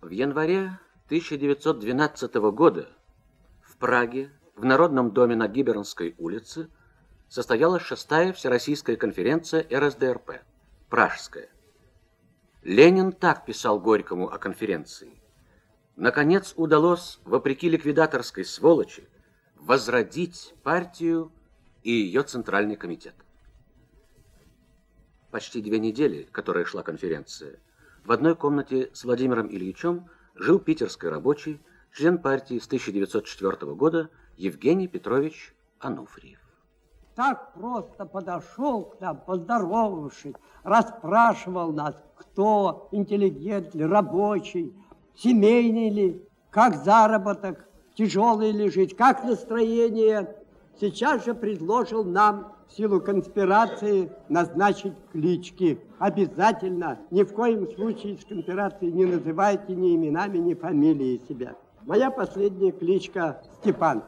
В январе 1912 года в Праге, в Народном доме на Гибернской улице, состоялась шестая Всероссийская конференция РСДРП, Пражская. Ленин так писал Горькому о конференции. Наконец удалось, вопреки ликвидаторской сволочи, возродить партию и ее Центральный комитет. Почти две недели, которая шла конференция, в одной комнате с Владимиром Ильичем жил питерский рабочий, член партии с 1904 года Евгений Петрович Ануфриев. Так просто подошел к нам, поздоровавшись, расспрашивал нас, кто интеллигент ли, рабочий, семейный ли, как заработок, тяжелый ли жить, как настроение. Сейчас же предложил нам силу конспирации назначить клички. Обязательно, ни в коем случае из конспирации не называйте ни именами, ни фамилией себя. Моя последняя кличка Степан.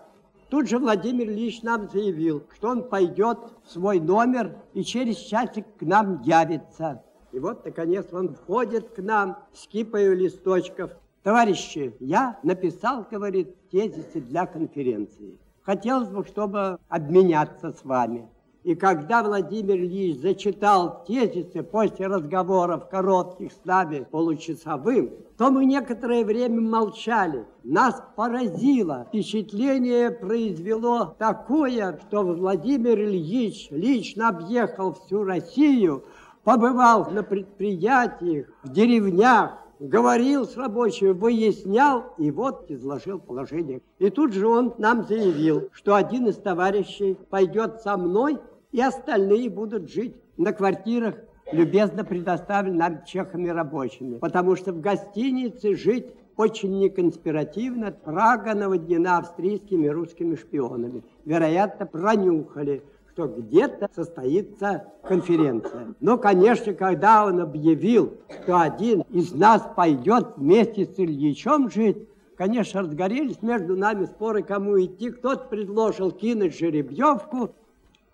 Тут же Владимир Ильич нам заявил, что он пойдет в свой номер и через часик к нам явится. И вот, наконец, он входит к нам с кипою листочков. Товарищи, я написал, говорит, тезисы для конференции. Хотелось бы, чтобы обменяться с вами. И когда Владимир Ильич зачитал тезисы после разговоров коротких с нами получасовым, то мы некоторое время молчали. Нас поразило. Впечатление произвело такое, что Владимир Ильич лично объехал всю Россию, побывал на предприятиях, в деревнях, говорил с рабочими, выяснял и вот изложил положение. И тут же он нам заявил, что один из товарищей пойдет со мной и остальные будут жить на квартирах, любезно предоставлены нам чехами рабочими. Потому что в гостинице жить очень неконспиративно. Прага наводнена австрийскими и русскими шпионами. Вероятно, пронюхали, что где-то состоится конференция. Но, конечно, когда он объявил, что один из нас пойдет вместе с Ильичом жить, конечно, разгорелись между нами споры, кому идти. Кто-то предложил кинуть жеребьевку,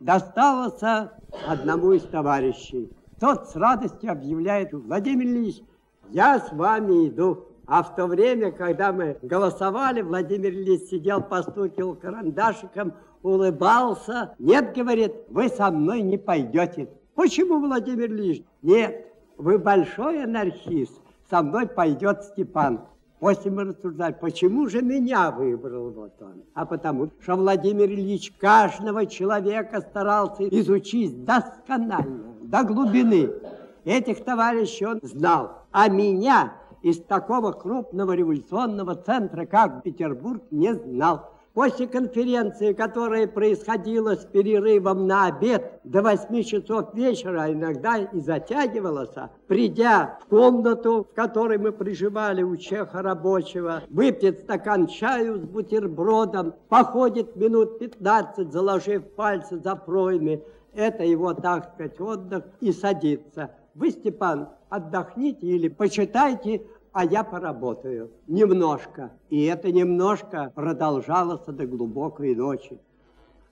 досталось одному из товарищей. Тот с радостью объявляет, Владимир Ильич, я с вами иду. А в то время, когда мы голосовали, Владимир Ильич сидел, постукивал карандашиком, улыбался. Нет, говорит, вы со мной не пойдете. Почему, Владимир Ильич? Нет, вы большой анархист, со мной пойдет Степан. После мы рассуждали, почему же меня выбрал вот он? А потому что Владимир Ильич каждого человека старался изучить досконально, до глубины. Этих товарищей он знал. А меня из такого крупного революционного центра, как Петербург, не знал. После конференции, которая происходила с перерывом на обед до 8 часов вечера, иногда и затягивалась, придя в комнату, в которой мы приживали у чеха рабочего, выпьет стакан чаю с бутербродом, походит минут 15, заложив пальцы за пройми, это его, так сказать, отдых, и садится. Вы, Степан, отдохните или почитайте а я поработаю немножко. И это немножко продолжалось до глубокой ночи.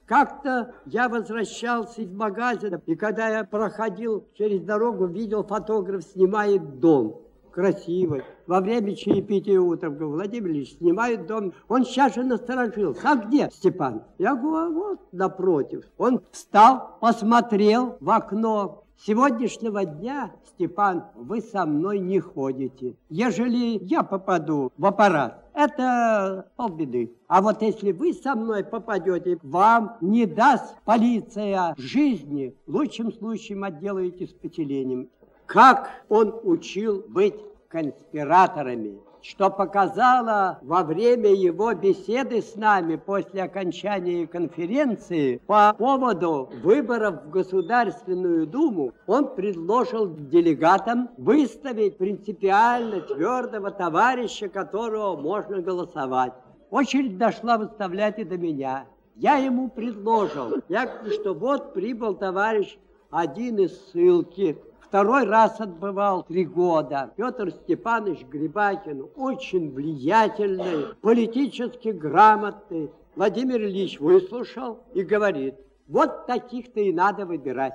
Как-то я возвращался из магазина, и когда я проходил через дорогу, видел фотограф снимает дом красивый. Во время чаепития утром говорю, Владимир Ильич, снимает дом. Он сейчас же насторожился. А где Степан? Я говорю, а вот напротив. Он встал, посмотрел в окно, сегодняшнего дня, Степан, вы со мной не ходите. Ежели я попаду в аппарат, это полбеды. А вот если вы со мной попадете, вам не даст полиция жизни. В лучшем случае отделаете с поселением. Как он учил быть конспираторами что показало во время его беседы с нами после окончания конференции по поводу выборов в Государственную Думу, он предложил делегатам выставить принципиально твердого товарища, которого можно голосовать. Очередь дошла выставлять и до меня. Я ему предложил, я что вот прибыл товарищ один из ссылки, Второй раз отбывал три года. Петр Степанович Грибакин очень влиятельный, политически грамотный. Владимир Ильич выслушал и говорит, вот таких-то и надо выбирать.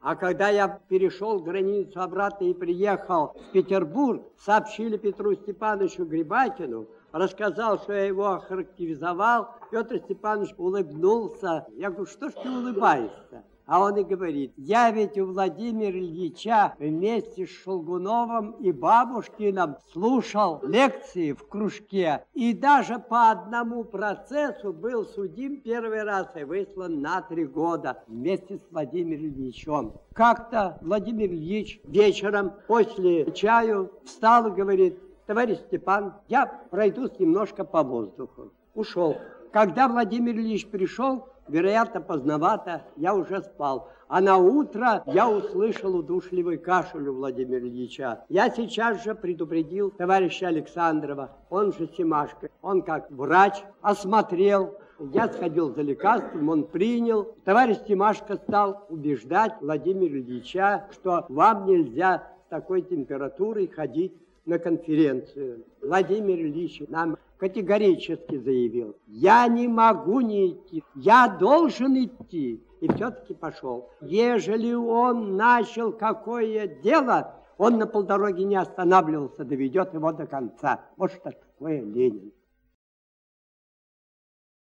А когда я перешел границу обратно и приехал в Петербург, сообщили Петру Степановичу Грибакину, рассказал, что я его охарактеризовал. Петр Степанович улыбнулся. Я говорю, что ж ты улыбаешься? А он и говорит, я ведь у Владимира Ильича вместе с Шелгуновым и Бабушкиным слушал лекции в кружке. И даже по одному процессу был судим первый раз и выслан на три года вместе с Владимиром Ильичем. Как-то Владимир Ильич вечером после чаю встал и говорит, товарищ Степан, я пройдусь немножко по воздуху. Ушел. Когда Владимир Ильич пришел, вероятно, поздновато, я уже спал. А на утро я услышал удушливый кашель у Владимира Ильича. Я сейчас же предупредил товарища Александрова, он же Семашко. Он как врач осмотрел, я сходил за лекарством, он принял. Товарищ Тимашко стал убеждать Владимира Ильича, что вам нельзя с такой температурой ходить на конференцию. Владимир Ильич нам категорически заявил, я не могу не идти, я должен идти. И все-таки пошел. Ежели он начал какое дело, он на полдороги не останавливался, доведет его до конца. Вот что такое Ленин.